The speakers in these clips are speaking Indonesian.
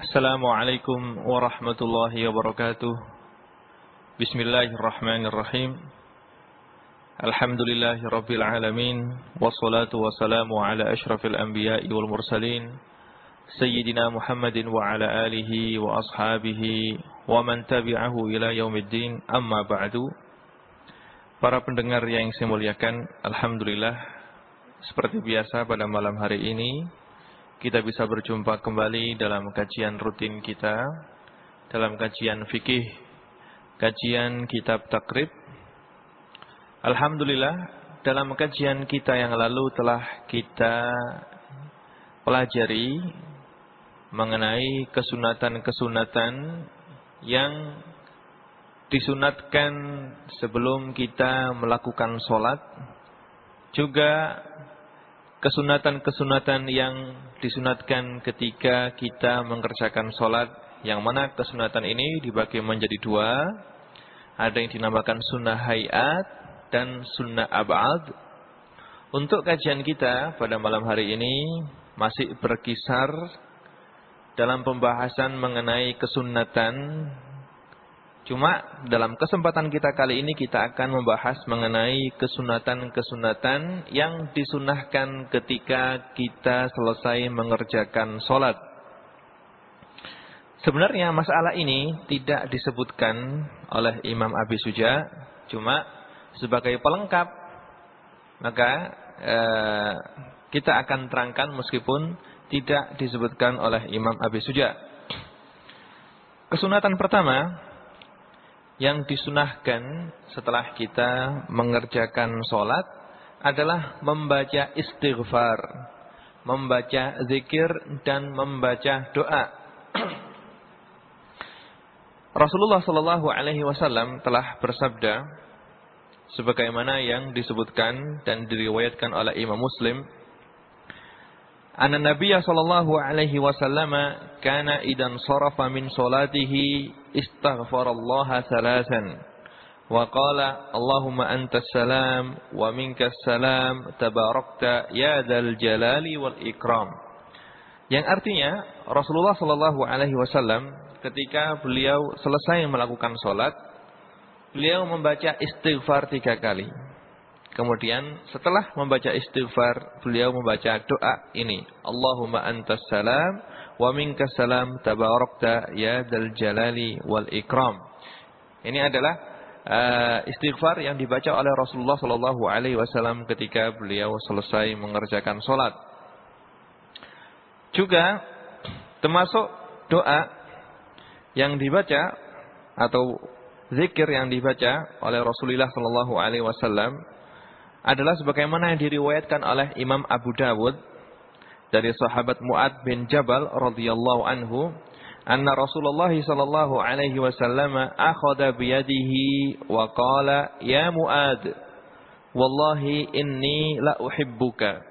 Assalamualaikum warahmatullahi wabarakatuh. Bismillahirrahmanirrahim. Alhamdulillahi rabbil alamin. Wassalatu wassalamu ala ashrafil anbiya'i wal mursalin. Sayyidina Muhammadin wa ala alihi wa ashabihi wa man tabi'ahu ila yaumiddin. Amma ba'du. Para pendengar yang saya muliakan, Alhamdulillah. Seperti biasa pada malam hari ini kita bisa berjumpa kembali dalam kajian rutin kita dalam kajian fikih kajian kitab takrib. Alhamdulillah dalam kajian kita yang lalu telah kita pelajari mengenai kesunatan-kesunatan yang disunatkan sebelum kita melakukan sholat juga kesunatan-kesunatan yang disunatkan ketika kita mengerjakan sholat yang mana kesunatan ini dibagi menjadi dua. Ada yang dinamakan sunnah hayat dan sunnah abad. Untuk kajian kita pada malam hari ini masih berkisar dalam pembahasan mengenai kesunatan Cuma dalam kesempatan kita kali ini kita akan membahas mengenai kesunatan-kesunatan yang disunahkan ketika kita selesai mengerjakan sholat. Sebenarnya masalah ini tidak disebutkan oleh Imam Abi Suja, cuma sebagai pelengkap maka eh, kita akan terangkan meskipun tidak disebutkan oleh Imam Abi Suja. Kesunatan pertama yang disunahkan setelah kita mengerjakan sholat adalah membaca istighfar, membaca zikir dan membaca doa. Rasulullah Shallallahu Alaihi Wasallam telah bersabda, sebagaimana yang disebutkan dan diriwayatkan oleh Imam Muslim Anna Nabiya sallallahu alaihi wasallam kana idan sarafa min salatihi istaghfarallaha salasan wa qala Allahumma antas salam wa minkas salam tabarakta ya dzal jalali wal ikram. Yang artinya Rasulullah sallallahu alaihi wasallam ketika beliau selesai melakukan salat beliau membaca istighfar tiga kali. Kemudian setelah membaca istighfar, beliau membaca doa ini. Allahumma antas salam wa minkas salam tabarakta ya dal jalali wal ikram. Ini adalah uh, istighfar yang dibaca oleh Rasulullah sallallahu alaihi wasallam ketika beliau selesai mengerjakan salat. Juga termasuk doa yang dibaca atau zikir yang dibaca oleh Rasulullah sallallahu alaihi wasallam adalah sebagaimana yang diriwayatkan oleh Imam Abu Dawud dari sahabat Muad bin Jabal radhiyallahu anhu anna Rasulullah sallallahu alaihi wasallam akhadha bi yadihi wa qala ya Muad wallahi inni la uhibbuka.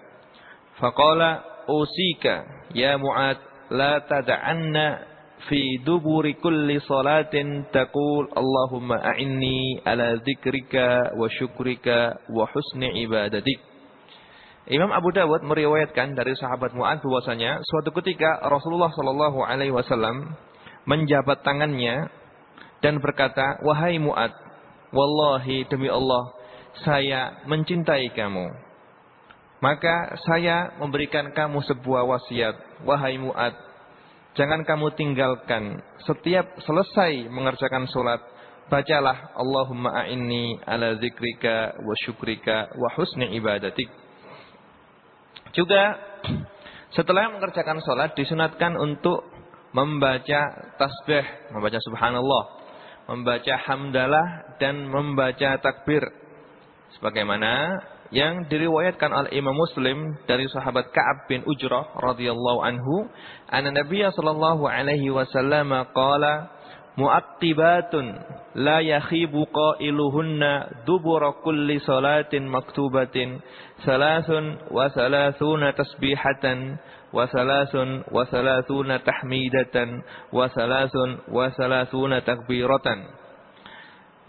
Faqala usika ya Muad la tad'anna fi duburi kulli salatin taqul Allahumma a'inni ala dzikrika wa syukrika wa husni ibadatik. Imam Abu Dawud meriwayatkan dari sahabat Mu'ad bahwasanya suatu ketika Rasulullah Shallallahu alaihi wasallam menjabat tangannya dan berkata, "Wahai Mu'ad, wallahi demi Allah, saya mencintai kamu. Maka saya memberikan kamu sebuah wasiat, wahai Mu'ad, Jangan kamu tinggalkan. Setiap selesai mengerjakan sholat. Bacalah Allahumma a'inni ala zikrika wa syukrika wa husni ibadatik. Juga setelah mengerjakan sholat disunatkan untuk membaca tasbih, membaca subhanallah, membaca hamdalah dan membaca takbir. Sebagaimana yang diriwayatkan oleh Imam Muslim dari sahabat Ka'ab bin Ujrah radhiyallahu anhu, anna Nabiy sallallahu alaihi wasallam qala mu'aqqibatun la yakhibu qailuhunna dubura kulli salatin maktubatin salasun wa salasuna tasbihatan wa salasun wa salasuna tahmidatan wa salasun wa salasuna takbiratan.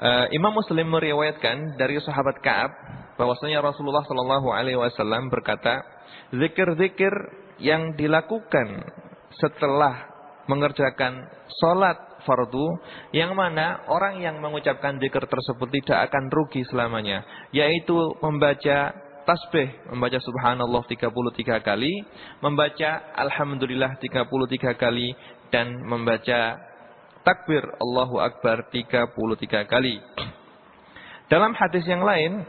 Uh, Imam Muslim meriwayatkan dari sahabat Ka'ab bahwasanya Rasulullah Shallallahu Alaihi Wasallam berkata, zikir-zikir yang dilakukan setelah mengerjakan solat fardu yang mana orang yang mengucapkan zikir tersebut tidak akan rugi selamanya yaitu membaca tasbih membaca subhanallah 33 kali membaca alhamdulillah 33 kali dan membaca takbir Allahu akbar 33 kali. Dalam hadis yang lain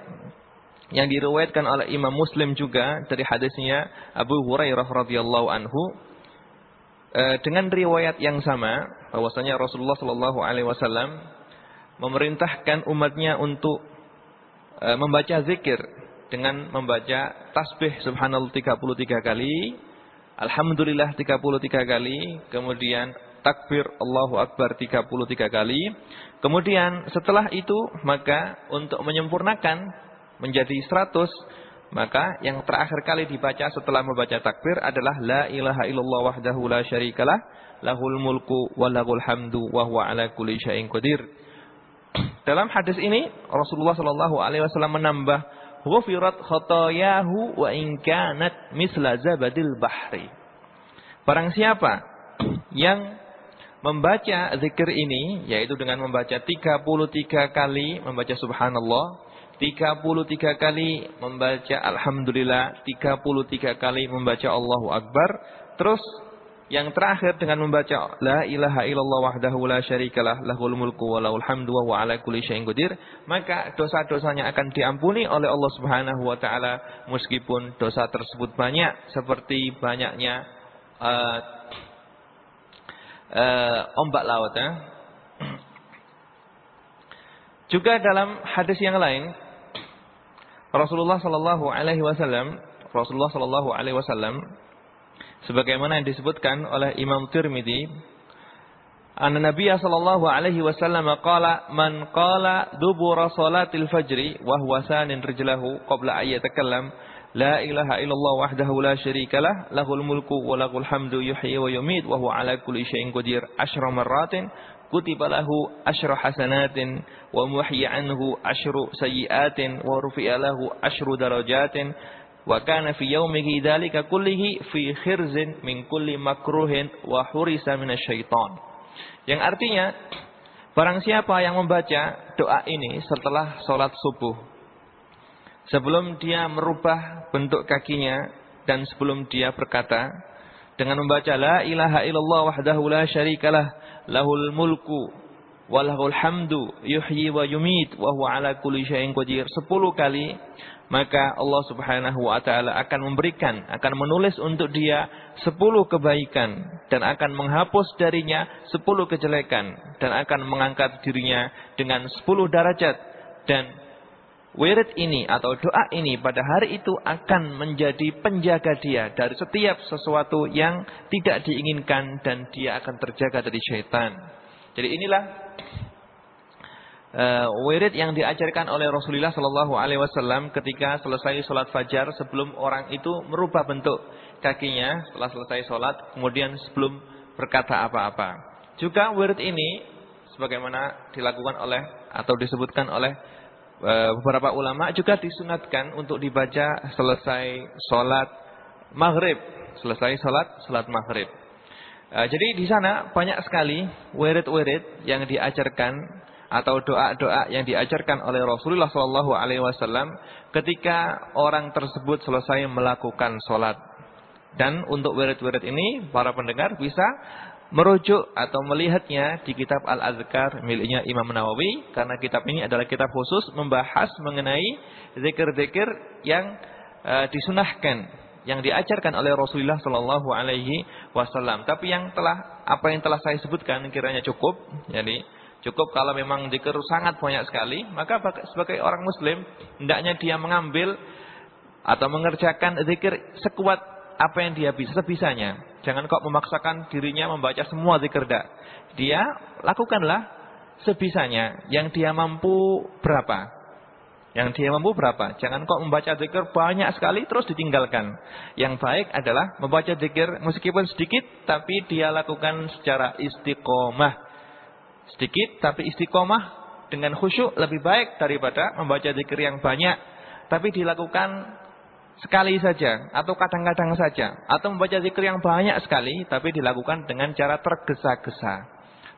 yang diriwayatkan oleh Imam Muslim juga dari hadisnya Abu Hurairah radhiyallahu anhu eh, dengan riwayat yang sama bahwasanya Rasulullah Shallallahu alaihi wasallam memerintahkan umatnya untuk eh, membaca zikir dengan membaca tasbih subhanallah 33 kali, alhamdulillah 33 kali, kemudian takbir Allahu akbar 33 kali. Kemudian setelah itu maka untuk menyempurnakan menjadi 100 maka yang terakhir kali dibaca setelah membaca takbir adalah la ilaha illallah wahdahu la syarikalah lahul mulku wa lahul hamdu wa huwa ala kulli syai'in qadir. Dalam hadis ini Rasulullah sallallahu alaihi wasallam menambah ghufirat khotoyahu wa in kanat misla zabadil bahri. Barang siapa yang membaca zikir ini yaitu dengan membaca 33 kali membaca subhanallah 33 kali membaca Alhamdulillah, 33 kali membaca Allahu Akbar, terus yang terakhir dengan membaca La ilaha illallah wahdahu la syarikalah lahul mulku wa lahul hamdu wa ala kulli syai'in qadir, maka dosa-dosanya akan diampuni oleh Allah Subhanahu wa taala meskipun dosa tersebut banyak seperti banyaknya uh, uh, ombak laut ya. Juga dalam hadis yang lain Rasulullah sallallahu alaihi wasallam, Rasulullah sallallahu alaihi wasallam sebagaimana yang disebutkan oleh Imam Tirmizi, anna Nabi sallallahu alaihi wasallam qala man qala dubura salatil fajri wa huwa sanin rijlahu qabla ay yatakallam la ilaha illallah wahdahu la syarikalah lahul mulku wa lahul hamdu yuhyi wa yumiit wa huwa ala kulli syai'in qadir asyra marratin kutiba lahu asyru hasanatin wa muhyi anhu asyru sayyiatin wa rufi'a lahu asyru darajatin wa kana fi yaumihi dzalika kullihi fi khirzin min kulli makruhin wa hurisa minasyaiton. Yang artinya barang siapa yang membaca doa ini setelah sholat subuh sebelum dia merubah bentuk kakinya dan sebelum dia berkata dengan membaca la ilaha illallah wahdahu la syarikalah lahul mulku walahul hamdu yuhyi wa yumit wa huwa ala kulli syai'in qadir. 10 kali maka Allah Subhanahu wa taala akan memberikan akan menulis untuk dia 10 kebaikan dan akan menghapus darinya 10 kejelekan dan akan mengangkat dirinya dengan 10 derajat dan wirid ini atau doa ini pada hari itu akan menjadi penjaga dia dari setiap sesuatu yang tidak diinginkan dan dia akan terjaga dari syaitan. Jadi inilah uh, wirid yang diajarkan oleh Rasulullah Shallallahu Alaihi Wasallam ketika selesai sholat fajar sebelum orang itu merubah bentuk kakinya setelah selesai sholat kemudian sebelum berkata apa-apa. Juga wirid ini sebagaimana dilakukan oleh atau disebutkan oleh Eh, beberapa ulama juga disunatkan untuk dibaca selesai sholat maghrib. Selesai sholat, sholat maghrib. Eh, jadi di sana banyak sekali wirid-wirid yang diajarkan atau doa-doa yang diajarkan oleh Rasulullah Wasallam ketika orang tersebut selesai melakukan sholat. Dan untuk wirid-wirid ini para pendengar bisa merujuk atau melihatnya di kitab Al-Azkar miliknya Imam Nawawi karena kitab ini adalah kitab khusus membahas mengenai zikir-zikir yang uh, disunahkan yang diajarkan oleh Rasulullah Shallallahu Alaihi Wasallam. Tapi yang telah apa yang telah saya sebutkan kiranya cukup. Jadi cukup kalau memang zikir sangat banyak sekali, maka sebagai orang Muslim hendaknya dia mengambil atau mengerjakan zikir sekuat apa yang dia bisa sebisanya. Jangan kok memaksakan dirinya membaca semua zikir dak. Dia lakukanlah sebisanya. Yang dia mampu berapa? Yang dia mampu berapa? Jangan kok membaca zikir banyak sekali terus ditinggalkan. Yang baik adalah membaca zikir meskipun sedikit tapi dia lakukan secara istiqomah. Sedikit tapi istiqomah dengan khusyuk lebih baik daripada membaca zikir yang banyak tapi dilakukan sekali saja atau kadang-kadang saja atau membaca zikir yang banyak sekali tapi dilakukan dengan cara tergesa-gesa.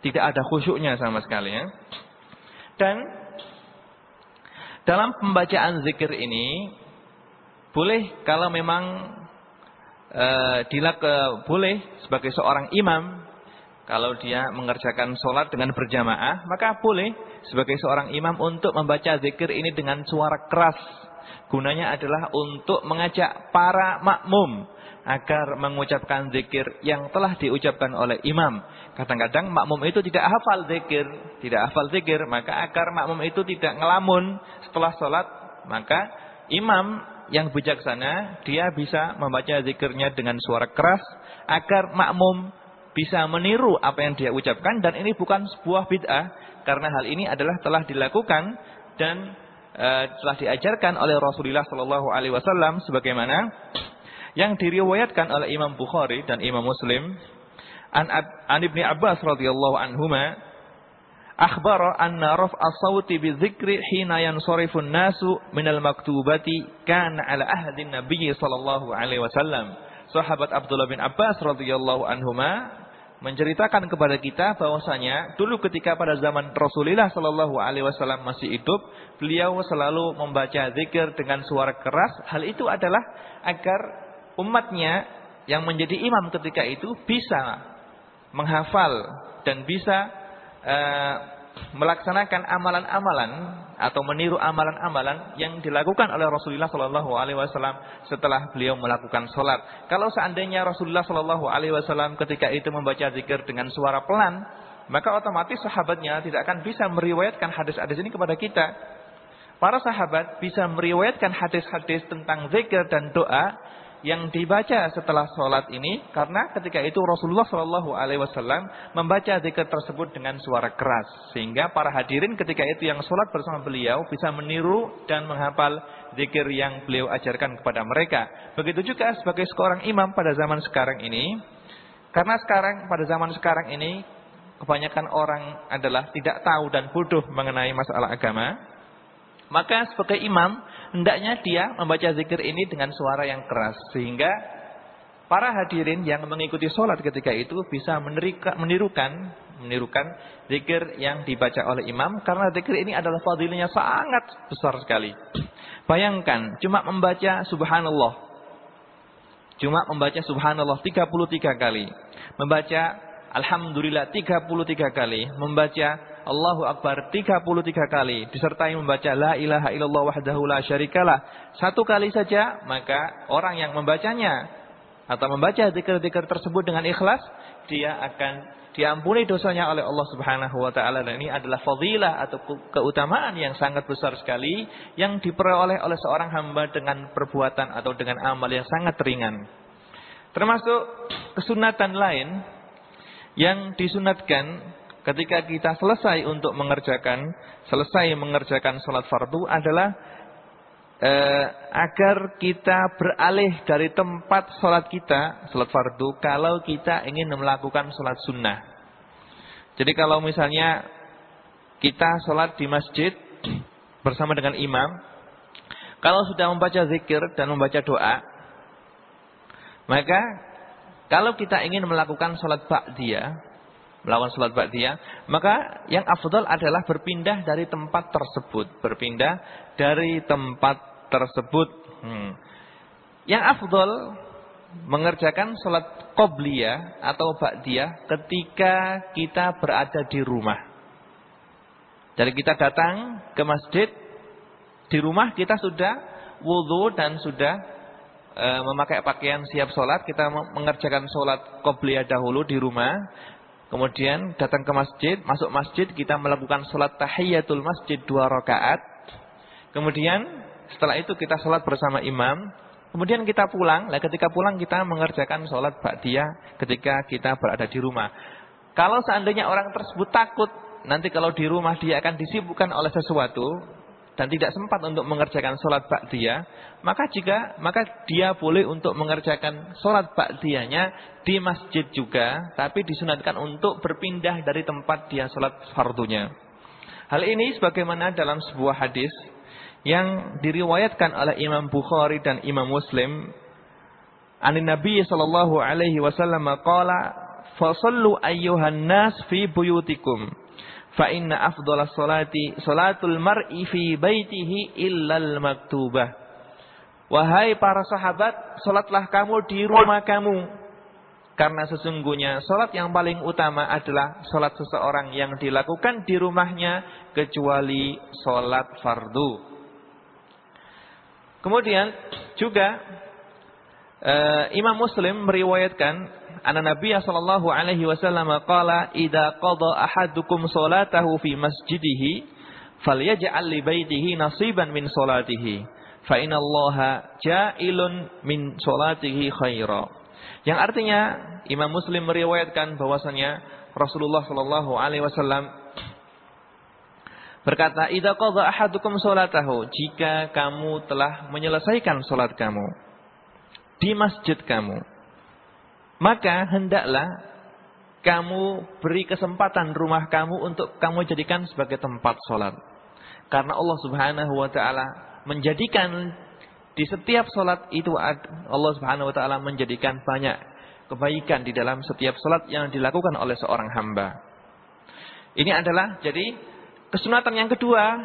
Tidak ada khusyuknya sama sekali ya. Dan dalam pembacaan zikir ini boleh kalau memang e, dilak boleh sebagai seorang imam kalau dia mengerjakan sholat dengan berjamaah maka boleh sebagai seorang imam untuk membaca zikir ini dengan suara keras Gunanya adalah untuk mengajak para makmum agar mengucapkan zikir yang telah diucapkan oleh imam. Kadang-kadang makmum itu tidak hafal zikir, tidak hafal zikir, maka agar makmum itu tidak ngelamun setelah sholat, maka imam yang bijaksana dia bisa membaca zikirnya dengan suara keras agar makmum bisa meniru apa yang dia ucapkan dan ini bukan sebuah bid'ah karena hal ini adalah telah dilakukan dan telah diajarkan oleh Rasulullah Shallallahu Alaihi Wasallam sebagaimana yang diriwayatkan oleh Imam Bukhari dan Imam Muslim. An, an ibni Abbas radhiyallahu anhuma akhbara anna raf as-sauti bi dzikri hina yansarifu an-nasu min al-maktubati kana ala ahdi nabiy sallallahu alaihi wasallam. Sahabat Abdullah bin Abbas radhiyallahu anhuma menceritakan kepada kita bahwasanya dulu ketika pada zaman Rasulullah Shallallahu Alaihi Wasallam masih hidup, beliau selalu membaca zikir dengan suara keras. Hal itu adalah agar umatnya yang menjadi imam ketika itu bisa menghafal dan bisa uh, melaksanakan amalan-amalan atau meniru amalan-amalan yang dilakukan oleh Rasulullah Shallallahu Alaihi Wasallam setelah beliau melakukan sholat. Kalau seandainya Rasulullah Shallallahu Alaihi Wasallam ketika itu membaca zikir dengan suara pelan, maka otomatis sahabatnya tidak akan bisa meriwayatkan hadis-hadis ini kepada kita. Para sahabat bisa meriwayatkan hadis-hadis tentang zikir dan doa yang dibaca setelah sholat ini karena ketika itu Rasulullah Shallallahu Alaihi Wasallam membaca zikir tersebut dengan suara keras sehingga para hadirin ketika itu yang sholat bersama beliau bisa meniru dan menghafal zikir yang beliau ajarkan kepada mereka. Begitu juga sebagai seorang imam pada zaman sekarang ini karena sekarang pada zaman sekarang ini kebanyakan orang adalah tidak tahu dan bodoh mengenai masalah agama. Maka sebagai imam hendaknya dia membaca zikir ini dengan suara yang keras sehingga para hadirin yang mengikuti sholat ketika itu bisa menirika, menirukan menirukan zikir yang dibaca oleh imam karena zikir ini adalah fadilnya sangat besar sekali. Bayangkan cuma membaca subhanallah. Cuma membaca subhanallah 33 kali. Membaca alhamdulillah 33 kali. Membaca Allahu Akbar 33 kali disertai membaca la ilaha illallah wahdahu la syarikalah satu kali saja maka orang yang membacanya atau membaca zikir-zikir tersebut dengan ikhlas dia akan diampuni dosanya oleh Allah Subhanahu wa taala dan ini adalah fadilah atau keutamaan yang sangat besar sekali yang diperoleh oleh seorang hamba dengan perbuatan atau dengan amal yang sangat ringan. Termasuk kesunatan lain yang disunatkan ketika kita selesai untuk mengerjakan selesai mengerjakan sholat fardu adalah eh, agar kita beralih dari tempat sholat kita sholat fardu kalau kita ingin melakukan sholat sunnah. Jadi kalau misalnya kita sholat di masjid bersama dengan imam, kalau sudah membaca zikir dan membaca doa, maka kalau kita ingin melakukan sholat ba'diyah, melakukan sholat ba'diyah, maka yang afdal adalah berpindah dari tempat tersebut, berpindah dari tempat tersebut. Hmm. Yang afdal mengerjakan sholat qobliyah atau ba'diyah ketika kita berada di rumah. Jadi kita datang ke masjid, di rumah kita sudah wudhu dan sudah e, memakai pakaian siap sholat. Kita mengerjakan sholat qobliyah dahulu di rumah. Kemudian datang ke masjid, masuk masjid kita melakukan sholat tahiyatul masjid dua rakaat. Kemudian setelah itu kita sholat bersama imam. Kemudian kita pulang. Nah, ketika pulang kita mengerjakan sholat ba'diyah ketika kita berada di rumah. Kalau seandainya orang tersebut takut nanti kalau di rumah dia akan disibukkan oleh sesuatu, dan tidak sempat untuk mengerjakan sholat ba'diyah, maka jika maka dia boleh untuk mengerjakan sholat ba'diyahnya di masjid juga, tapi disunatkan untuk berpindah dari tempat dia sholat fardunya. Hal ini sebagaimana dalam sebuah hadis yang diriwayatkan oleh Imam Bukhari dan Imam Muslim an Nabi sallallahu alaihi wasallam qala fasallu ayyuhan nas fi buyutikum fa inna afdhalas salati salatul mar'i fi baitihi illal maktubah wahai para sahabat salatlah kamu di rumah kamu karena sesungguhnya sholat yang paling utama adalah sholat seseorang yang dilakukan di rumahnya kecuali sholat fardu. Kemudian juga uh, Imam Muslim meriwayatkan anna Nabi sallallahu alaihi wasallam qala idza qada ahadukum salatahu fi masjidihi falyaj'al li baitihi nasiban min salatihi fa innallaha ja'ilun min salatihi khaira. Yang artinya Imam Muslim meriwayatkan bahwasanya Rasulullah Shallallahu alaihi wasallam berkata, "Idza qadha ahadukum salatahu," jika kamu telah menyelesaikan salat kamu di masjid kamu, maka hendaklah kamu beri kesempatan rumah kamu untuk kamu jadikan sebagai tempat salat. Karena Allah Subhanahu wa taala menjadikan di setiap solat itu Allah Subhanahu wa taala menjadikan banyak kebaikan di dalam setiap solat yang dilakukan oleh seorang hamba. Ini adalah jadi kesunatan yang kedua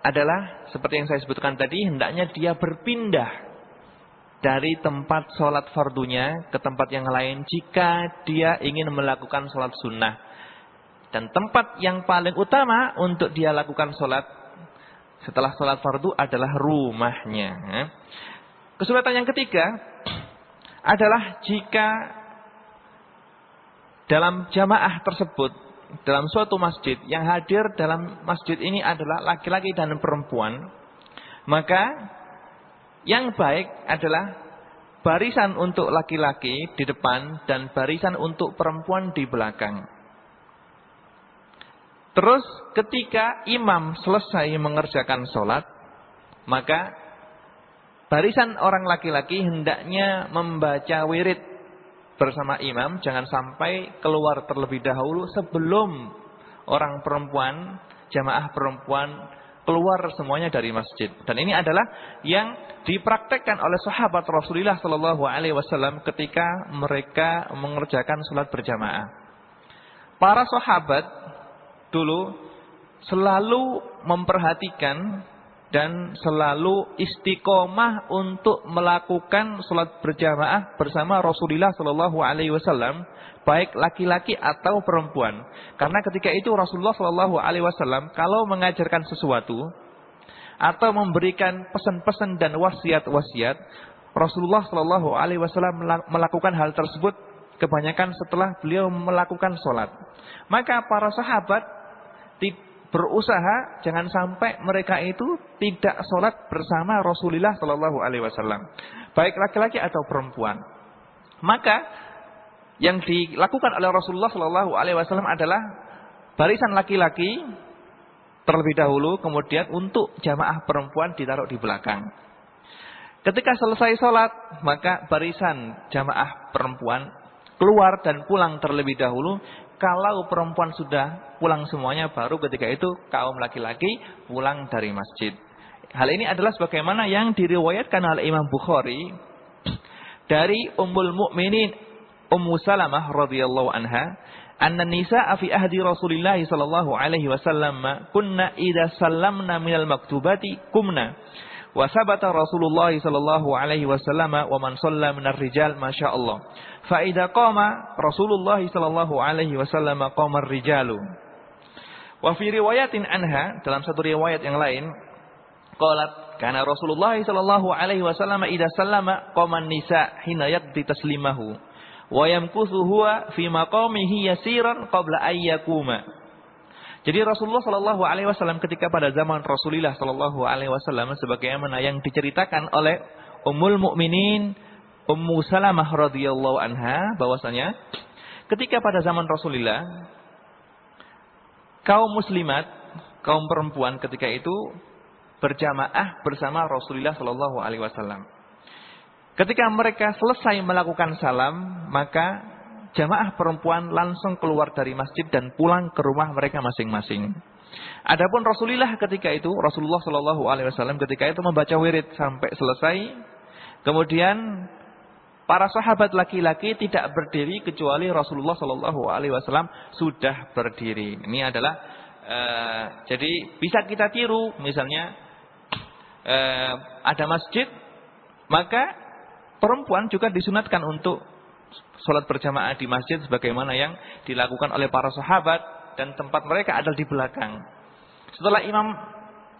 adalah seperti yang saya sebutkan tadi hendaknya dia berpindah dari tempat solat fardunya ke tempat yang lain jika dia ingin melakukan solat sunnah. Dan tempat yang paling utama untuk dia lakukan solat setelah sholat fardu adalah rumahnya. Kesulitan yang ketiga adalah jika dalam jamaah tersebut, dalam suatu masjid, yang hadir dalam masjid ini adalah laki-laki dan perempuan, maka yang baik adalah barisan untuk laki-laki di depan dan barisan untuk perempuan di belakang. Terus ketika imam selesai mengerjakan sholat, maka barisan orang laki-laki hendaknya membaca wirid bersama imam. Jangan sampai keluar terlebih dahulu sebelum orang perempuan, jamaah perempuan keluar semuanya dari masjid. Dan ini adalah yang dipraktekkan oleh sahabat Rasulullah Shallallahu Alaihi Wasallam ketika mereka mengerjakan sholat berjamaah. Para sahabat dulu selalu memperhatikan dan selalu istiqomah untuk melakukan sholat berjamaah bersama Rasulullah Shallallahu Alaihi Wasallam, baik laki-laki atau perempuan. Karena ketika itu Rasulullah Shallallahu Alaihi Wasallam kalau mengajarkan sesuatu atau memberikan pesan-pesan dan wasiat-wasiat, Rasulullah Shallallahu Alaihi Wasallam melakukan hal tersebut kebanyakan setelah beliau melakukan sholat. Maka para sahabat berusaha jangan sampai mereka itu tidak sholat bersama Rasulullah Shallallahu Alaihi Wasallam, baik laki-laki atau perempuan. Maka yang dilakukan oleh Rasulullah Shallallahu Alaihi Wasallam adalah barisan laki-laki terlebih dahulu, kemudian untuk jamaah perempuan ditaruh di belakang. Ketika selesai sholat, maka barisan jamaah perempuan keluar dan pulang terlebih dahulu kalau perempuan sudah pulang semuanya baru ketika itu kaum laki-laki pulang dari masjid. Hal ini adalah sebagaimana yang diriwayatkan oleh Imam Bukhari dari Ummul Mukminin Ummu Salamah radhiyallahu anha, anna nisaa fi ahdi Rasulillah sallallahu alaihi wasallam kunna idza sallamna minal maktubati kumna Wa sabata Rasulullah sallallahu alaihi wasallam wa man shalla minar rijal masyaallah. Fa idza qama Rasulullah sallallahu alaihi wasallam qama ar-rijalu. Wa fi riwayatin anha dalam satu riwayat yang lain qalat kana Rasulullah sallallahu alaihi wasallam idza sallama qama an-nisa hina yaqdi taslimahu wa yamkuthu huwa fi maqamihi yasiran qabla ayyakuma. Jadi Rasulullah Shallallahu Alaihi Wasallam ketika pada zaman Rasulullah Shallallahu Alaihi Wasallam sebagaimana yang diceritakan oleh Ummul Mukminin Ummu Salamah radhiyallahu anha bahwasanya ketika pada zaman Rasulullah kaum muslimat kaum perempuan ketika itu berjamaah bersama Rasulullah Shallallahu Alaihi Wasallam. Ketika mereka selesai melakukan salam, maka jamaah perempuan langsung keluar dari masjid dan pulang ke rumah mereka masing-masing. Adapun Rasulullah ketika itu, Rasulullah Shallallahu Alaihi Wasallam ketika itu membaca wirid sampai selesai, kemudian para sahabat laki-laki tidak berdiri kecuali Rasulullah Shallallahu Alaihi Wasallam sudah berdiri. Ini adalah uh, jadi bisa kita tiru, misalnya uh, ada masjid, maka perempuan juga disunatkan untuk sholat berjamaah di masjid sebagaimana yang dilakukan oleh para sahabat dan tempat mereka ada di belakang. Setelah imam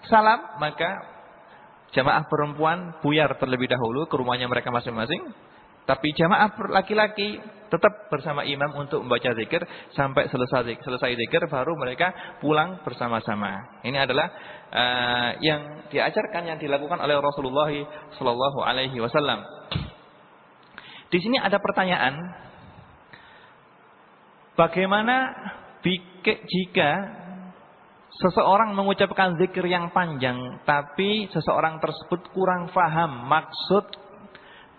salam, maka jamaah perempuan buyar terlebih dahulu ke rumahnya mereka masing-masing. Tapi jamaah laki-laki tetap bersama imam untuk membaca zikir sampai selesai selesai zikir baru mereka pulang bersama-sama. Ini adalah uh, yang diajarkan yang dilakukan oleh Rasulullah Shallallahu Alaihi Wasallam. Di sini ada pertanyaan, bagaimana jika seseorang mengucapkan zikir yang panjang, tapi seseorang tersebut kurang faham maksud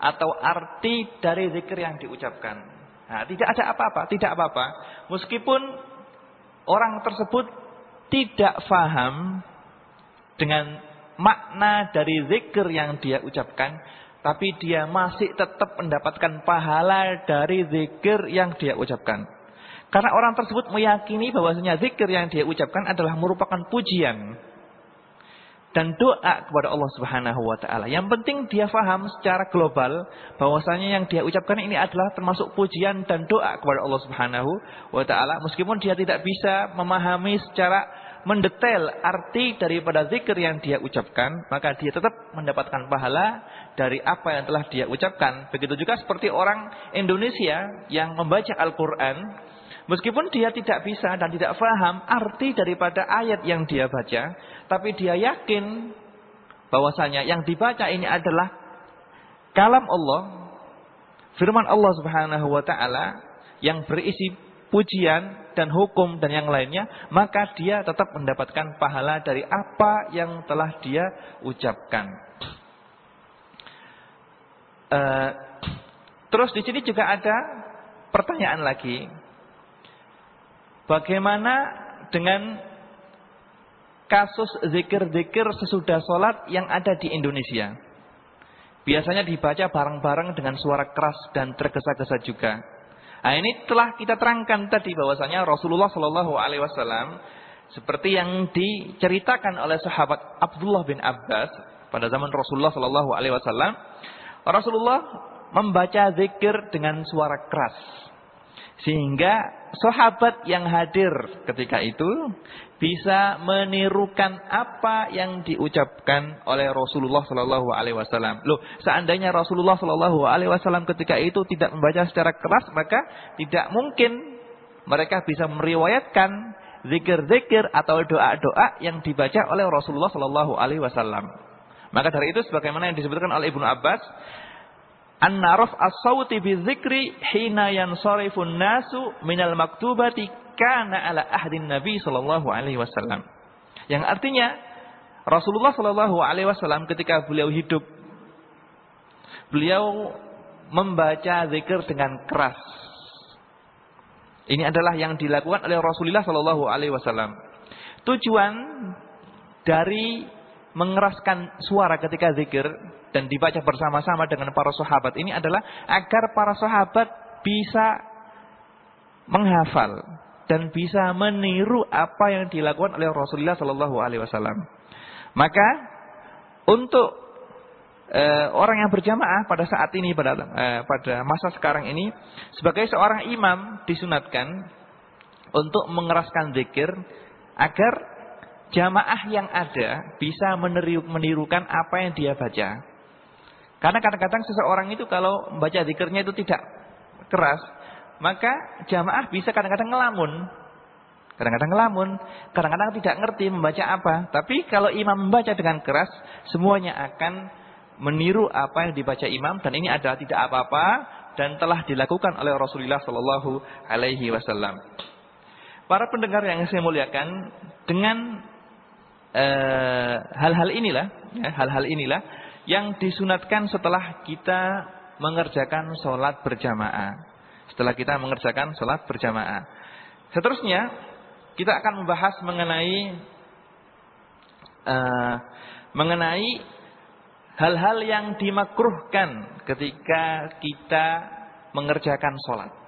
atau arti dari zikir yang diucapkan. Nah, tidak ada apa-apa, tidak apa-apa. Meskipun orang tersebut tidak faham dengan makna dari zikir yang dia ucapkan, tapi dia masih tetap mendapatkan pahala dari zikir yang dia ucapkan. Karena orang tersebut meyakini bahwasanya zikir yang dia ucapkan adalah merupakan pujian dan doa kepada Allah Subhanahu wa taala. Yang penting dia faham secara global bahwasanya yang dia ucapkan ini adalah termasuk pujian dan doa kepada Allah Subhanahu wa taala meskipun dia tidak bisa memahami secara mendetail arti daripada zikir yang dia ucapkan, maka dia tetap mendapatkan pahala dari apa yang telah dia ucapkan. Begitu juga seperti orang Indonesia yang membaca Al-Quran, meskipun dia tidak bisa dan tidak faham arti daripada ayat yang dia baca, tapi dia yakin bahwasanya yang dibaca ini adalah kalam Allah, firman Allah Subhanahu wa taala yang berisi pujian dan hukum dan yang lainnya, maka dia tetap mendapatkan pahala dari apa yang telah dia ucapkan. Uh, terus di sini juga ada pertanyaan lagi. Bagaimana dengan kasus zikir-zikir sesudah sholat yang ada di Indonesia? Biasanya dibaca bareng-bareng dengan suara keras dan tergesa-gesa juga. Nah, ini telah kita terangkan tadi bahwasanya Rasulullah Shallallahu Alaihi Wasallam seperti yang diceritakan oleh sahabat Abdullah bin Abbas pada zaman Rasulullah Shallallahu Alaihi Wasallam, Rasulullah membaca zikir dengan suara keras sehingga sahabat yang hadir ketika itu bisa menirukan apa yang diucapkan oleh Rasulullah Shallallahu Alaihi Wasallam. Loh, seandainya Rasulullah Shallallahu Alaihi Wasallam ketika itu tidak membaca secara keras, maka tidak mungkin mereka bisa meriwayatkan zikir-zikir atau doa-doa yang dibaca oleh Rasulullah Shallallahu Alaihi Wasallam. Maka dari itu, sebagaimana yang disebutkan oleh Ibnu Abbas, anna raf as-sauti bizikri hina yansarifun nasu minal maktubati kana ala ahdin Nabi sallallahu alaihi wasallam. Yang artinya Rasulullah sallallahu alaihi wasallam ketika beliau hidup beliau membaca zikir dengan keras. Ini adalah yang dilakukan oleh Rasulullah sallallahu alaihi wasallam. Tujuan dari mengeraskan suara ketika zikir dan dibaca bersama-sama dengan para sahabat ini adalah agar para sahabat bisa menghafal dan bisa meniru apa yang dilakukan oleh Rasulullah Shallallahu Alaihi Wasallam. Maka untuk uh, orang yang berjamaah pada saat ini pada uh, pada masa sekarang ini sebagai seorang imam disunatkan untuk mengeraskan zikir agar jamaah yang ada bisa meniru, menirukan apa yang dia baca. Karena kadang-kadang seseorang itu kalau membaca zikirnya itu tidak keras, maka jamaah bisa kadang-kadang ngelamun. Kadang-kadang ngelamun, kadang-kadang tidak ngerti membaca apa. Tapi kalau imam membaca dengan keras, semuanya akan meniru apa yang dibaca imam dan ini adalah tidak apa-apa dan telah dilakukan oleh Rasulullah Shallallahu alaihi wasallam. Para pendengar yang saya muliakan, dengan hal-hal uh, inilah, ya, hal-hal ya, inilah yang disunatkan setelah kita mengerjakan sholat berjamaah. Setelah kita mengerjakan sholat berjamaah. Seterusnya, kita akan membahas mengenai uh, mengenai hal-hal yang dimakruhkan ketika kita mengerjakan sholat.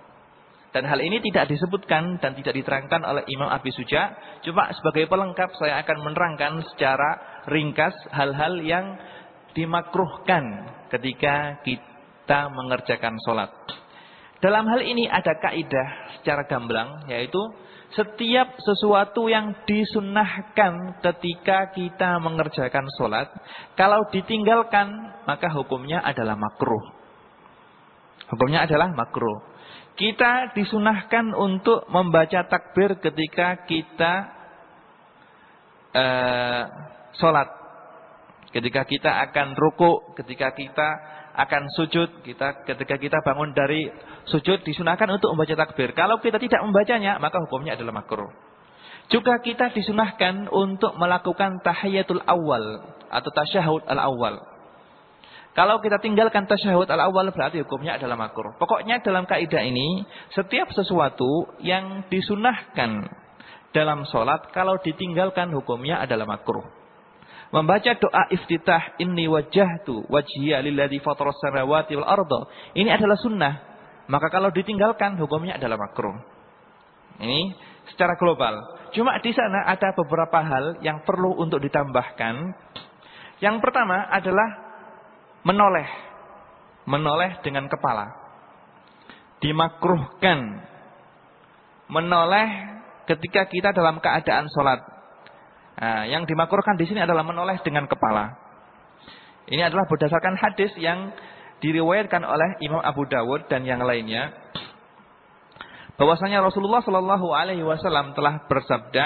Dan hal ini tidak disebutkan dan tidak diterangkan oleh Imam Abi Suja. Cuma sebagai pelengkap saya akan menerangkan secara ringkas hal-hal yang dimakruhkan ketika kita mengerjakan sholat. Dalam hal ini ada kaidah secara gamblang yaitu setiap sesuatu yang disunnahkan ketika kita mengerjakan sholat, kalau ditinggalkan maka hukumnya adalah makruh. Hukumnya adalah makruh. Kita disunahkan untuk membaca takbir ketika kita uh, sholat. Ketika kita akan ruku, ketika kita akan sujud, kita ketika kita bangun dari sujud disunahkan untuk membaca takbir. Kalau kita tidak membacanya, maka hukumnya adalah makruh. Juga kita disunahkan untuk melakukan tahiyatul awal atau tasyahud al-awwal. Kalau kita tinggalkan tasyahud al-awwal berarti hukumnya adalah makruh. Pokoknya dalam kaidah ini, setiap sesuatu yang disunahkan dalam sholat, kalau ditinggalkan hukumnya adalah makruh. Membaca doa iftitah inni wajjahtu wajhiya lilladzi fataras samawati wal arda. Ini adalah sunnah. Maka kalau ditinggalkan hukumnya adalah makruh. Ini secara global. Cuma di sana ada beberapa hal yang perlu untuk ditambahkan. Yang pertama adalah menoleh. Menoleh dengan kepala. Dimakruhkan. Menoleh ketika kita dalam keadaan sholat. Nah, yang dimakruhkan di sini adalah menoleh dengan kepala. Ini adalah berdasarkan hadis yang diriwayatkan oleh Imam Abu Dawud dan yang lainnya. Bahwasanya Rasulullah Shallallahu Alaihi Wasallam telah bersabda,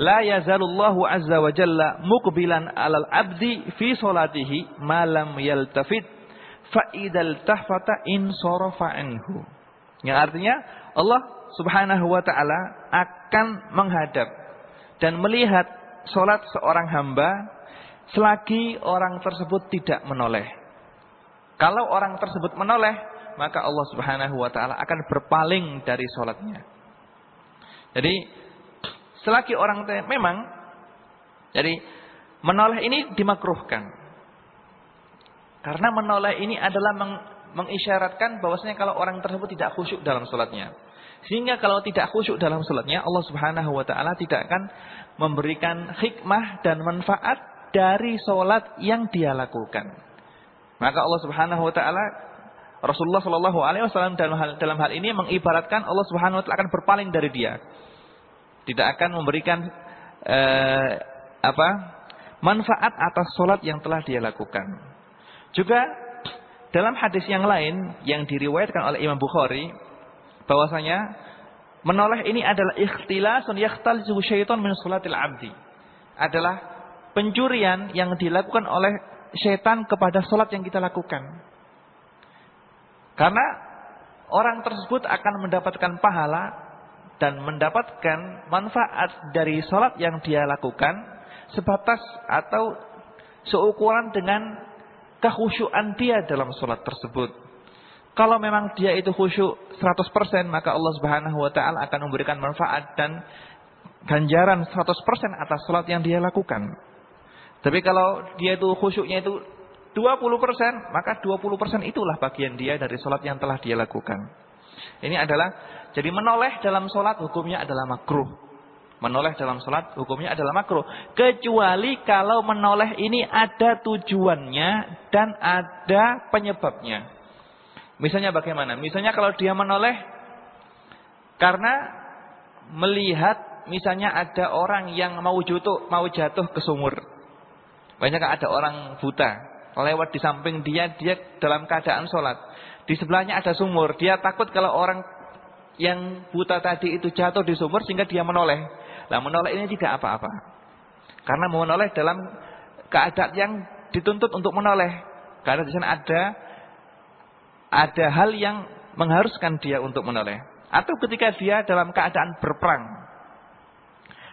La yazalullahu azza wa jalla mukbilan alal abdi fi solatihi malam yaltafid fa'idal tahfata in sorofa anhu. Yang artinya Allah subhanahu wa ta'ala akan menghadap dan melihat sholat seorang hamba selagi orang tersebut tidak menoleh. Kalau orang tersebut menoleh, maka Allah Subhanahu wa taala akan berpaling dari sholatnya. Jadi selagi orang memang jadi menoleh ini dimakruhkan. Karena menoleh ini adalah meng, mengisyaratkan bahwasanya kalau orang tersebut tidak khusyuk dalam sholatnya. Sehingga kalau tidak khusyuk dalam sholatnya, Allah subhanahu wa ta'ala tidak akan memberikan hikmah dan manfaat dari sholat yang dia lakukan. Maka Allah subhanahu wa ta'ala, Rasulullah Shallallahu Alaihi Wasallam dalam hal dalam hal ini mengibaratkan Allah Subhanahu Wa Taala akan berpaling dari dia, tidak akan memberikan eh, apa manfaat atas sholat yang telah dia lakukan. Juga dalam hadis yang lain yang diriwayatkan oleh Imam Bukhari bahwasanya menoleh ini adalah ikhtilasun yakhtalisu syaitan min salatil abdi. Adalah pencurian yang dilakukan oleh syaitan kepada salat yang kita lakukan. Karena orang tersebut akan mendapatkan pahala dan mendapatkan manfaat dari salat yang dia lakukan sebatas atau seukuran dengan kehusyuan dia dalam salat tersebut. Kalau memang dia itu khusyuk 100% maka Allah Subhanahu wa taala akan memberikan manfaat dan ganjaran 100% atas salat yang dia lakukan. Tapi kalau dia itu khusyuknya itu 20%, maka 20% itulah bagian dia dari salat yang telah dia lakukan. Ini adalah jadi menoleh dalam salat hukumnya adalah makruh. Menoleh dalam salat hukumnya adalah makruh. Kecuali kalau menoleh ini ada tujuannya dan ada penyebabnya. Misalnya bagaimana? Misalnya kalau dia menoleh karena melihat misalnya ada orang yang mau jatuh, mau jatuh ke sumur. Banyak ada orang buta lewat di samping dia, dia dalam keadaan sholat. Di sebelahnya ada sumur. Dia takut kalau orang yang buta tadi itu jatuh di sumur sehingga dia menoleh. Nah menoleh ini tidak apa-apa. Karena menoleh dalam keadaan yang dituntut untuk menoleh. Karena di sana ada ada hal yang mengharuskan dia untuk menoleh. Atau ketika dia dalam keadaan berperang.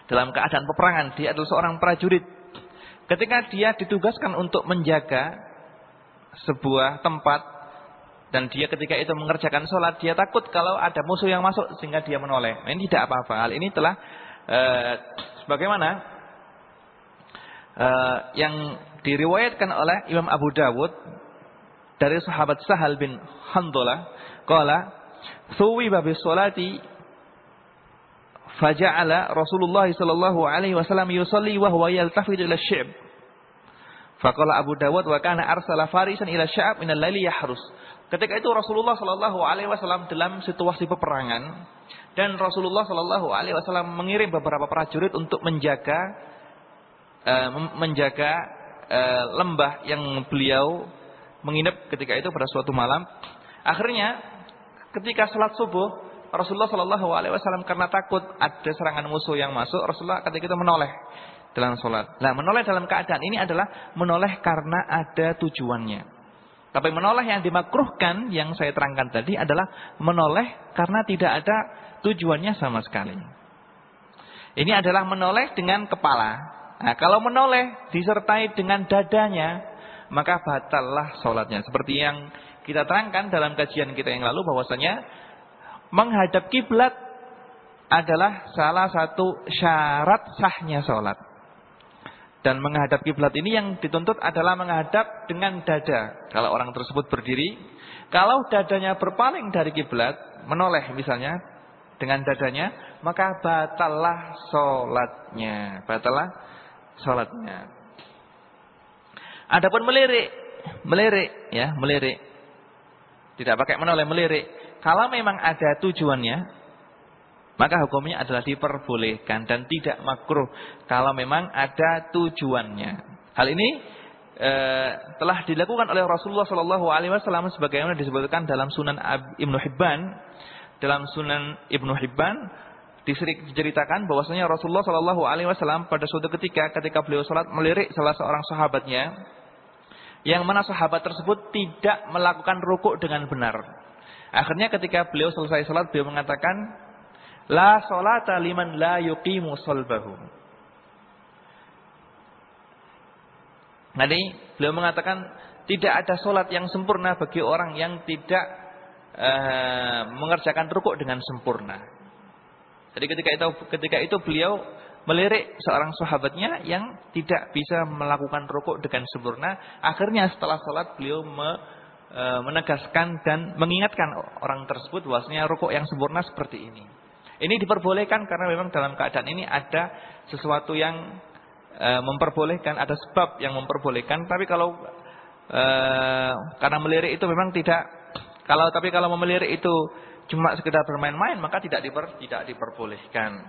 Dalam keadaan peperangan, dia adalah seorang prajurit. Ketika dia ditugaskan untuk menjaga sebuah tempat dan dia ketika itu mengerjakan sholat, dia takut kalau ada musuh yang masuk sehingga dia menoleh. Ini tidak apa-apa. Hal ini telah uh, sebagaimana uh, yang diriwayatkan oleh Imam Abu Dawud dari sahabat Sahal bin Handalah qala thuwiba bis salati faja'ala Rasulullah sallallahu alaihi wasallam yusalli wa huwa yaltafitu ila syib Faqala Abu Dawud wa kana arsala farisan ila sya'ab min al-laili yahrus Ketika itu Rasulullah sallallahu alaihi wasallam dalam situasi peperangan dan Rasulullah sallallahu alaihi wasallam mengirim beberapa prajurit untuk menjaga uh, menjaga uh, lembah yang beliau menginap ketika itu pada suatu malam. Akhirnya ketika salat subuh Rasulullah Shallallahu Alaihi Wasallam karena takut ada serangan musuh yang masuk, Rasulullah ketika itu menoleh dalam sholat. Nah, menoleh dalam keadaan ini adalah menoleh karena ada tujuannya. Tapi menoleh yang dimakruhkan yang saya terangkan tadi adalah menoleh karena tidak ada tujuannya sama sekali. Ini adalah menoleh dengan kepala. Nah, kalau menoleh disertai dengan dadanya, maka batallah sholatnya. Seperti yang kita terangkan dalam kajian kita yang lalu bahwasanya menghadap kiblat adalah salah satu syarat sahnya sholat. Dan menghadap kiblat ini yang dituntut adalah menghadap dengan dada. Kalau orang tersebut berdiri, kalau dadanya berpaling dari kiblat, menoleh misalnya dengan dadanya, maka batallah sholatnya. Batallah sholatnya. Adapun melirik, melirik, ya, melirik. Tidak pakai menoleh, melirik. Kalau memang ada tujuannya, maka hukumnya adalah diperbolehkan dan tidak makruh kalau memang ada tujuannya. Hal ini e, telah dilakukan oleh Rasulullah Shallallahu Alaihi Wasallam sebagaimana disebutkan dalam Sunan Ibnu Hibban. Dalam Sunan Ibnu Hibban diceritakan bahwasanya Rasulullah Shallallahu Alaihi Wasallam pada suatu ketika ketika beliau sholat melirik salah seorang sahabatnya, yang mana sahabat tersebut tidak melakukan rukuk dengan benar. Akhirnya ketika beliau selesai sholat, beliau mengatakan, La sholata liman la yuqimu solbahu. Jadi beliau mengatakan, tidak ada sholat yang sempurna bagi orang yang tidak uh, mengerjakan rukuk dengan sempurna. Jadi ketika itu ketika itu beliau melirik seorang sahabatnya yang tidak bisa melakukan rukuk dengan sempurna. Akhirnya setelah sholat beliau me, e, menegaskan dan mengingatkan orang tersebut bahwasanya rukuk yang sempurna seperti ini. Ini diperbolehkan karena memang dalam keadaan ini ada sesuatu yang e, memperbolehkan, ada sebab yang memperbolehkan. Tapi kalau e, karena melirik itu memang tidak kalau tapi kalau memelirik itu cuma sekedar bermain-main maka tidak diper, tidak diperbolehkan.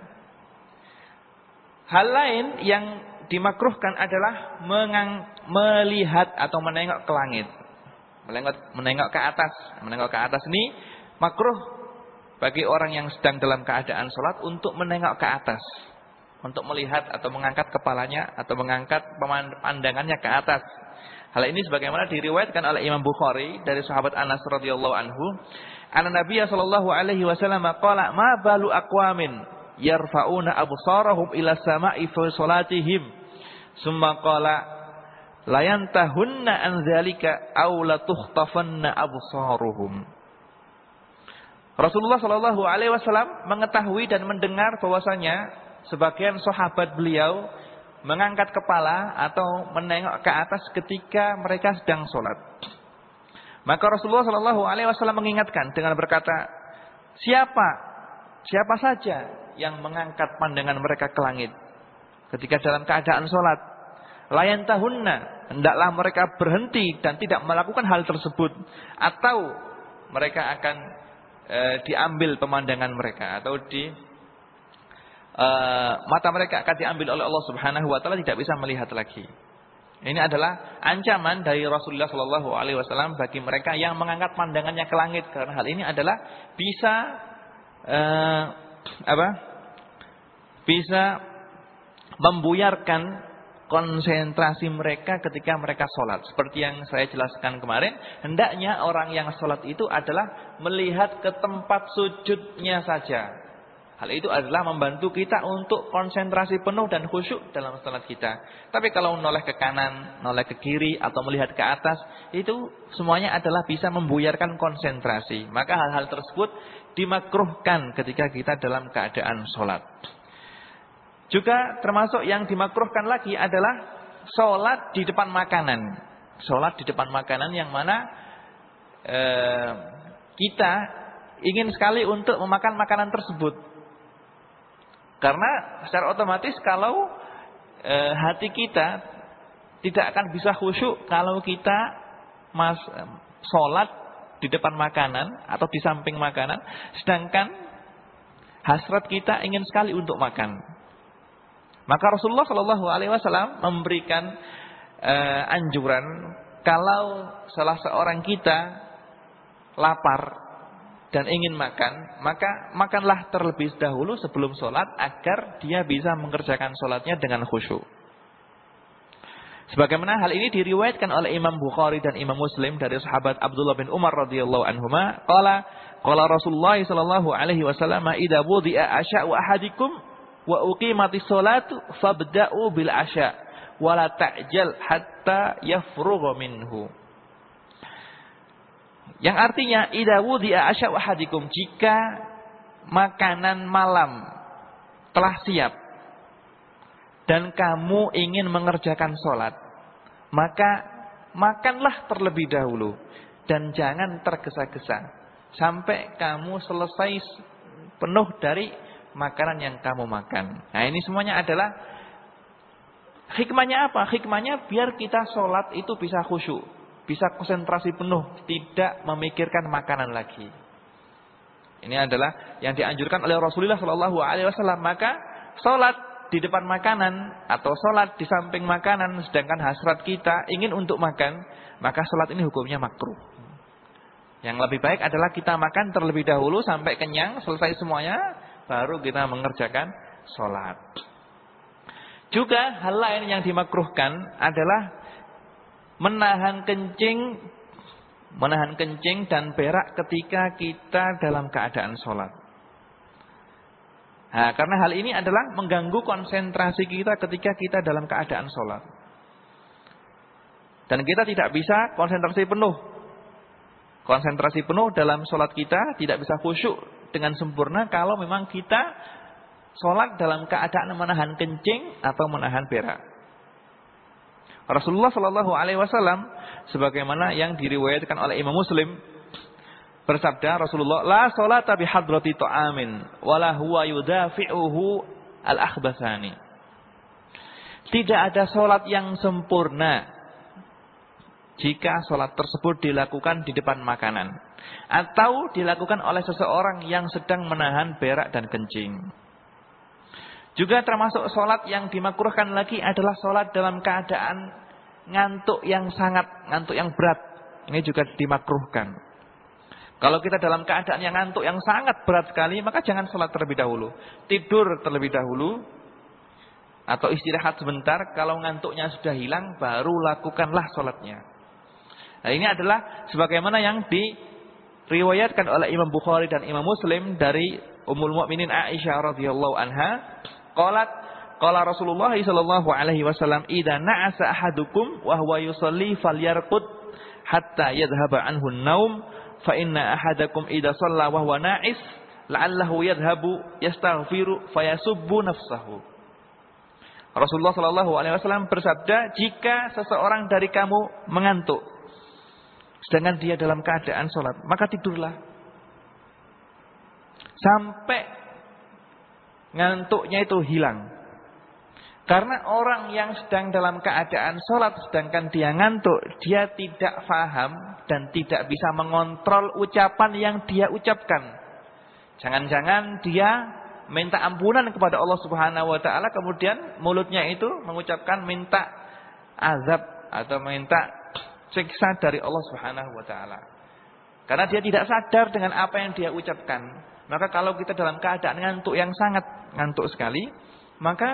Hal lain yang dimakruhkan adalah mengang, melihat atau menengok ke langit. Menengok, menengok ke atas. Menengok ke atas ini makruh bagi orang yang sedang dalam keadaan sholat untuk menengok ke atas. Untuk melihat atau mengangkat kepalanya atau mengangkat pandangannya ke atas. Hal ini sebagaimana diriwayatkan oleh Imam Bukhari dari sahabat Anas radhiyallahu anhu, "Anna Nabiy sallallahu alaihi wasallam qala ma balu aqwamin yarfa'una absarahum ila sama'i fi salatihim." Summa qala layantahunna an dzalika aw la tukhtafanna absaruhum. Rasulullah Shallallahu alaihi wasallam mengetahui dan mendengar bahwasanya sebagian sahabat beliau mengangkat kepala atau menengok ke atas ketika mereka sedang sholat. Maka Rasulullah Shallallahu alaihi wasallam mengingatkan dengan berkata, "Siapa siapa saja yang mengangkat pandangan mereka ke langit ketika dalam keadaan sholat layan tahunna hendaklah mereka berhenti dan tidak melakukan hal tersebut atau mereka akan e, diambil pemandangan mereka atau di e, mata mereka akan diambil oleh Allah Subhanahu wa taala tidak bisa melihat lagi. Ini adalah ancaman dari Rasulullah Shallallahu alaihi wasallam bagi mereka yang mengangkat pandangannya ke langit karena hal ini adalah bisa e, apa? Bisa membuyarkan konsentrasi mereka ketika mereka sholat. Seperti yang saya jelaskan kemarin, hendaknya orang yang sholat itu adalah melihat ke tempat sujudnya saja. Hal itu adalah membantu kita untuk konsentrasi penuh dan khusyuk dalam sholat kita. Tapi kalau noleh ke kanan, noleh ke kiri, atau melihat ke atas, itu semuanya adalah bisa membuyarkan konsentrasi. Maka hal-hal tersebut dimakruhkan ketika kita dalam keadaan sholat. Juga termasuk yang dimakruhkan lagi adalah sholat di depan makanan. Sholat di depan makanan yang mana eh, kita ingin sekali untuk memakan makanan tersebut. Karena secara otomatis kalau eh, hati kita tidak akan bisa khusyuk kalau kita mas sholat di depan makanan atau di samping makanan, sedangkan hasrat kita ingin sekali untuk makan. Maka Rasulullah Shallallahu Alaihi Wasallam memberikan uh, anjuran kalau salah seorang kita lapar dan ingin makan, maka makanlah terlebih dahulu sebelum sholat agar dia bisa mengerjakan sholatnya dengan khusyuk. Sebagaimana hal ini diriwayatkan oleh Imam Bukhari dan Imam Muslim dari sahabat Abdullah bin Umar radhiyallahu anhuma, qala qala Rasulullah sallallahu alaihi wasallam, "Idza wudi'a asya'u ahadikum wa uqimati sholatu fabda'u bil asya wa la ta'jal hatta yafrugha minhu. Yang artinya idza wudi'a asya ahadikum jika makanan malam telah siap dan kamu ingin mengerjakan sholat maka makanlah terlebih dahulu dan jangan tergesa-gesa sampai kamu selesai penuh dari makanan yang kamu makan. Nah ini semuanya adalah hikmahnya apa? Hikmahnya biar kita sholat itu bisa khusyuk. Bisa konsentrasi penuh. Tidak memikirkan makanan lagi. Ini adalah yang dianjurkan oleh Rasulullah Shallallahu Alaihi Wasallam. Maka sholat di depan makanan atau sholat di samping makanan, sedangkan hasrat kita ingin untuk makan, maka sholat ini hukumnya makruh. Yang lebih baik adalah kita makan terlebih dahulu sampai kenyang, selesai semuanya, baru kita mengerjakan sholat. Juga hal lain yang dimakruhkan adalah menahan kencing, menahan kencing dan berak ketika kita dalam keadaan sholat. Nah, karena hal ini adalah mengganggu konsentrasi kita ketika kita dalam keadaan sholat. Dan kita tidak bisa konsentrasi penuh. Konsentrasi penuh dalam sholat kita tidak bisa khusyuk dengan sempurna kalau memang kita sholat dalam keadaan menahan kencing atau menahan berak. Rasulullah Shallallahu Alaihi Wasallam sebagaimana yang diriwayatkan oleh Imam Muslim bersabda Rasulullah la sholat bi hadrati ta'amin wala huwa yudafi'uhu al akhbasani tidak ada sholat yang sempurna jika sholat tersebut dilakukan di depan makanan atau dilakukan oleh seseorang yang sedang menahan berak dan kencing. Juga termasuk sholat yang dimakruhkan lagi adalah sholat dalam keadaan ngantuk yang sangat, ngantuk yang berat. Ini juga dimakruhkan. Kalau kita dalam keadaan yang ngantuk yang sangat berat sekali, maka jangan sholat terlebih dahulu. Tidur terlebih dahulu. Atau istirahat sebentar, kalau ngantuknya sudah hilang, baru lakukanlah sholatnya. Nah ini adalah sebagaimana yang di riwayatkan oleh Imam Bukhari dan Imam Muslim dari Ummul Mukminin Aisyah radhiyallahu anha. Qalat qala Rasulullah sallallahu alaihi wasallam idza na'asa ahadukum wa huwa yusalli falyarqud hatta yadhhaba anhu an-naum fa inna ahadakum idza shalla wa huwa na'is la'allahu yadhhabu yastaghfiru fayasubbu nafsahu Rasulullah sallallahu alaihi wasallam bersabda jika seseorang dari kamu mengantuk Sedangkan dia dalam keadaan sholat. Maka tidurlah. Sampai ngantuknya itu hilang. Karena orang yang sedang dalam keadaan sholat sedangkan dia ngantuk. Dia tidak faham dan tidak bisa mengontrol ucapan yang dia ucapkan. Jangan-jangan dia minta ampunan kepada Allah Subhanahu wa taala kemudian mulutnya itu mengucapkan minta azab atau minta siksa dari Allah Subhanahu wa taala. Karena dia tidak sadar dengan apa yang dia ucapkan. Maka kalau kita dalam keadaan ngantuk yang sangat ngantuk sekali, maka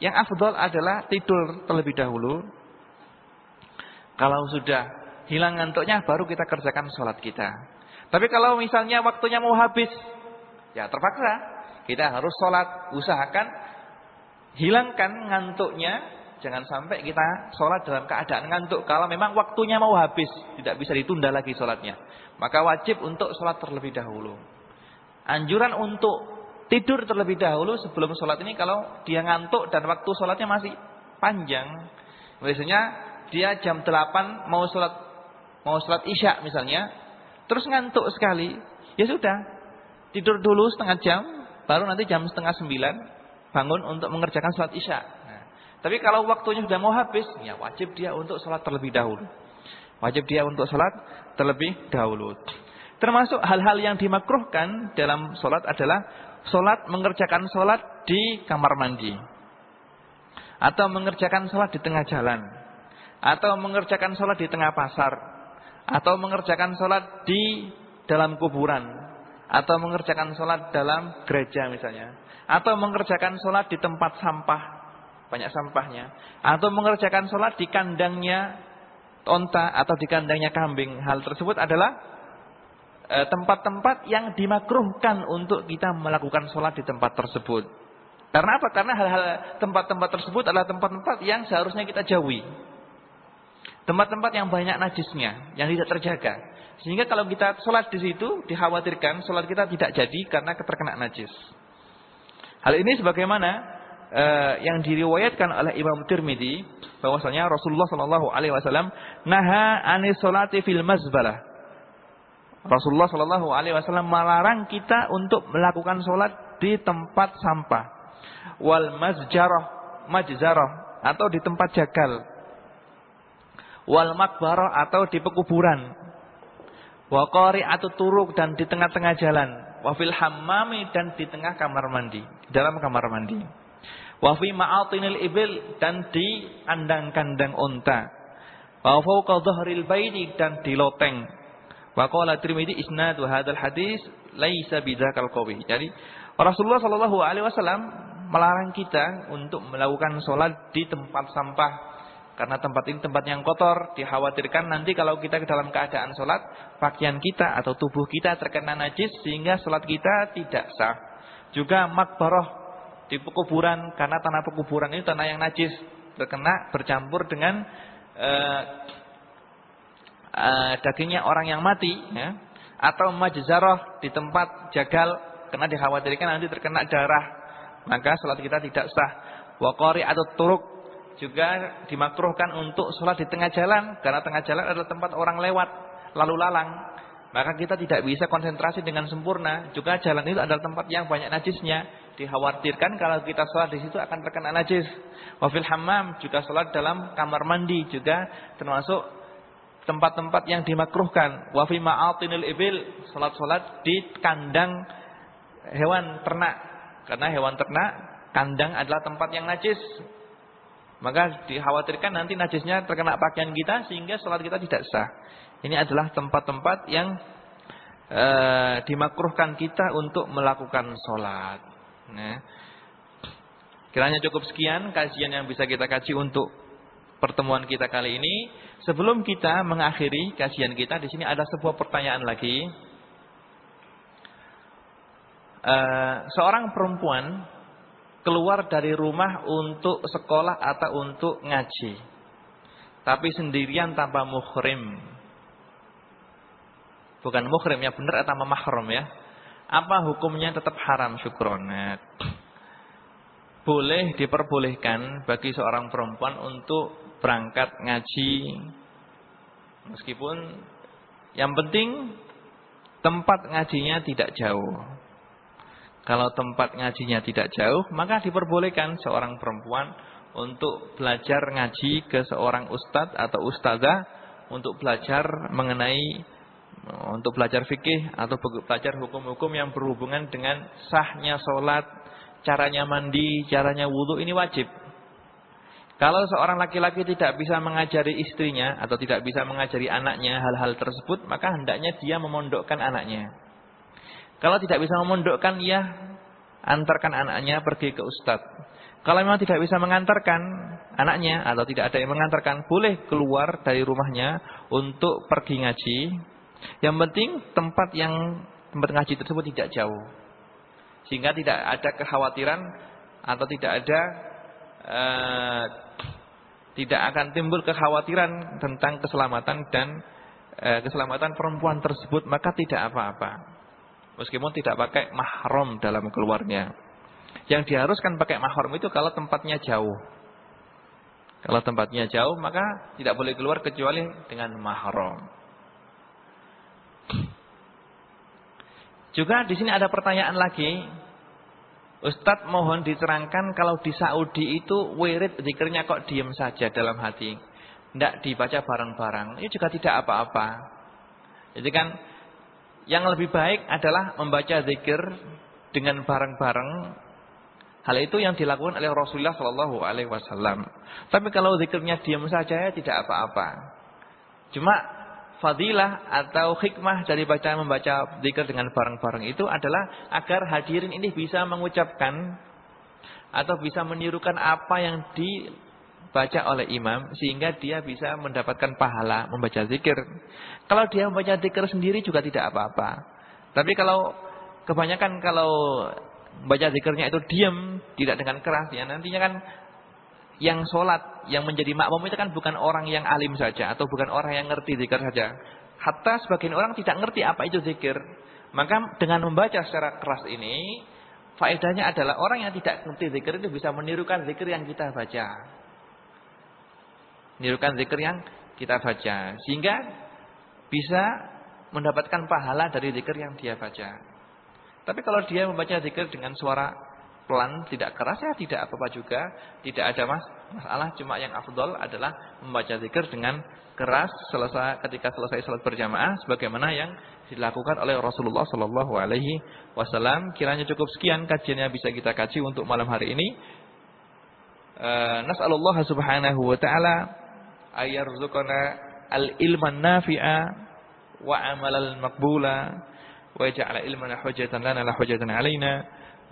yang afdol adalah tidur terlebih dahulu. Kalau sudah hilang ngantuknya baru kita kerjakan sholat kita. Tapi kalau misalnya waktunya mau habis, ya terpaksa kita harus sholat. Usahakan hilangkan ngantuknya Jangan sampai kita sholat dalam keadaan ngantuk. Kalau memang waktunya mau habis. Tidak bisa ditunda lagi sholatnya. Maka wajib untuk sholat terlebih dahulu. Anjuran untuk tidur terlebih dahulu sebelum sholat ini kalau dia ngantuk dan waktu sholatnya masih panjang. Biasanya dia jam 8 mau sholat mau sholat isya misalnya, terus ngantuk sekali, ya sudah tidur dulu setengah jam, baru nanti jam setengah sembilan bangun untuk mengerjakan sholat isya. Tapi kalau waktunya sudah mau habis, ya wajib dia untuk sholat terlebih dahulu. Wajib dia untuk sholat terlebih dahulu. Termasuk hal-hal yang dimakruhkan dalam sholat adalah sholat mengerjakan sholat di kamar mandi. Atau mengerjakan sholat di tengah jalan. Atau mengerjakan sholat di tengah pasar. Atau mengerjakan sholat di dalam kuburan. Atau mengerjakan sholat dalam gereja misalnya. Atau mengerjakan sholat di tempat sampah. Banyak sampahnya. Atau mengerjakan sholat di kandangnya onta atau di kandangnya kambing. Hal tersebut adalah Eh, tempat-tempat yang dimakruhkan untuk kita melakukan sholat di tempat tersebut. Karena apa? Karena hal-hal tempat-tempat tersebut adalah tempat-tempat yang seharusnya kita jauhi. Tempat-tempat yang banyak najisnya, yang tidak terjaga. Sehingga kalau kita sholat di situ, dikhawatirkan sholat kita tidak jadi karena terkena najis. Hal ini sebagaimana uh, yang diriwayatkan oleh Imam Tirmidzi bahwasanya Rasulullah Shallallahu Alaihi Wasallam naha anis sholati fil mazbalah. Rasulullah Shallallahu Alaihi Wasallam melarang kita untuk melakukan sholat di tempat sampah, wal mazjarah, majzarah atau di tempat jagal, wal makbarah atau di pekuburan, wakori atau turuk dan di tengah-tengah jalan, wafil hammami dan di tengah kamar mandi, dalam kamar mandi, wafi ma'atinil ibil dan di kandang-kandang unta, wafauqa dhahril baiti dan di loteng. Wa qala Tirmidzi isnadu hadzal hadis laisa bidzakal qawi. Jadi Rasulullah sallallahu alaihi wasallam melarang kita untuk melakukan sholat di tempat sampah. Karena tempat ini tempat yang kotor dikhawatirkan nanti kalau kita ke dalam keadaan sholat pakaian kita atau tubuh kita terkena najis sehingga sholat kita tidak sah. Juga makbaroh di pekuburan karena tanah pekuburan ini tanah yang najis. Terkena bercampur dengan uh, uh, dagingnya orang yang mati ya, atau majzarah di tempat jagal karena dikhawatirkan nanti terkena darah. Maka salat kita tidak sah. Waqari atau turuk juga dimakruhkan untuk sholat di tengah jalan karena tengah jalan adalah tempat orang lewat lalu lalang. Maka kita tidak bisa konsentrasi dengan sempurna. Juga jalan itu adalah tempat yang banyak najisnya dikhawatirkan kalau kita sholat di situ akan terkena najis. Wafil hammam juga sholat dalam kamar mandi juga termasuk tempat-tempat yang dimakruhkan. Wa fi ma'atinil ibil salat-salat di kandang hewan ternak. Karena hewan ternak kandang adalah tempat yang najis. Maka dikhawatirkan nanti najisnya terkena pakaian kita sehingga salat kita tidak sah. Ini adalah tempat-tempat yang e, dimakruhkan kita untuk melakukan salat nah kiranya cukup sekian kajian yang bisa kita kaji untuk pertemuan kita kali ini. Sebelum kita mengakhiri kajian kita, di sini ada sebuah pertanyaan lagi. Uh, seorang perempuan keluar dari rumah untuk sekolah atau untuk ngaji. Tapi sendirian tanpa muhrim. Bukan muhrim ya benar atau mahram ya. Apa hukumnya tetap haram syukron. Boleh diperbolehkan bagi seorang perempuan untuk berangkat ngaji meskipun yang penting tempat ngajinya tidak jauh. Kalau tempat ngajinya tidak jauh, maka diperbolehkan seorang perempuan untuk belajar ngaji ke seorang ustadz atau ustazah untuk belajar mengenai untuk belajar fikih atau belajar hukum-hukum yang berhubungan dengan sahnya sholat, caranya mandi, caranya wudhu ini wajib. Kalau seorang laki-laki tidak bisa mengajari istrinya atau tidak bisa mengajari anaknya hal-hal tersebut, maka hendaknya dia memondokkan anaknya. Kalau tidak bisa memondokkan, ya antarkan anaknya pergi ke ustadz. Kalau memang tidak bisa mengantarkan anaknya atau tidak ada yang mengantarkan, boleh keluar dari rumahnya untuk pergi ngaji. Yang penting tempat yang tempat ngaji tersebut tidak jauh. Sehingga tidak ada kekhawatiran atau tidak ada uh, tidak akan timbul kekhawatiran tentang keselamatan dan e, keselamatan perempuan tersebut maka tidak apa-apa. Meskipun tidak pakai mahram dalam keluarnya. Yang diharuskan pakai mahram itu kalau tempatnya jauh. Kalau tempatnya jauh maka tidak boleh keluar kecuali dengan mahram. Juga di sini ada pertanyaan lagi. Ustadz mohon diterangkan kalau di Saudi itu wirid zikirnya kok diam saja dalam hati. Tidak dibaca bareng-bareng. Ini juga tidak apa-apa. Jadi kan yang lebih baik adalah membaca zikir dengan bareng-bareng. Hal itu yang dilakukan oleh Rasulullah Shallallahu Alaihi Wasallam. Tapi kalau zikirnya diam saja ya tidak apa-apa. Cuma fadilah atau hikmah dari baca membaca zikir dengan bareng-bareng itu adalah agar hadirin ini bisa mengucapkan atau bisa menirukan apa yang dibaca oleh imam sehingga dia bisa mendapatkan pahala membaca zikir. Kalau dia membaca zikir sendiri juga tidak apa-apa. Tapi kalau kebanyakan kalau membaca zikirnya itu diam, tidak dengan keras ya nantinya kan yang sholat, yang menjadi makmum itu kan bukan orang yang alim saja. Atau bukan orang yang ngerti zikir saja. Hatta sebagian orang tidak ngerti apa itu zikir. Maka dengan membaca secara keras ini, faedahnya adalah orang yang tidak ngerti zikir itu bisa menirukan zikir yang kita baca. Menirukan zikir yang kita baca. Sehingga bisa mendapatkan pahala dari zikir yang dia baca. Tapi kalau dia membaca zikir dengan suara pelan, tidak keras ya tidak apa-apa juga, tidak ada mas masalah. Cuma yang afdol adalah membaca zikir dengan keras selesai ketika selesai salat berjamaah, sebagaimana yang dilakukan oleh Rasulullah Shallallahu Alaihi Wasallam. Kiranya cukup sekian kajiannya bisa kita kaji untuk malam hari ini. Uh, Nas'alullah subhanahu wa ta'ala ayarzuqana al-ilman nafi'a wa amalan maqbula wa ja'ala ilmana hujjatan lana la hujjatan alaina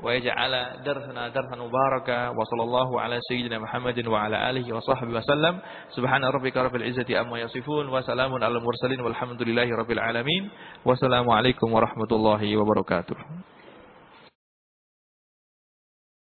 ويجعل درسنا درسا مباركا وصلى الله على سيدنا محمد وعلى آله وصحبه وسلم سبحان ربك رب العزة أما يصفون وسلام على المرسلين والحمد لله رب العالمين والسلام عليكم ورحمة الله وبركاته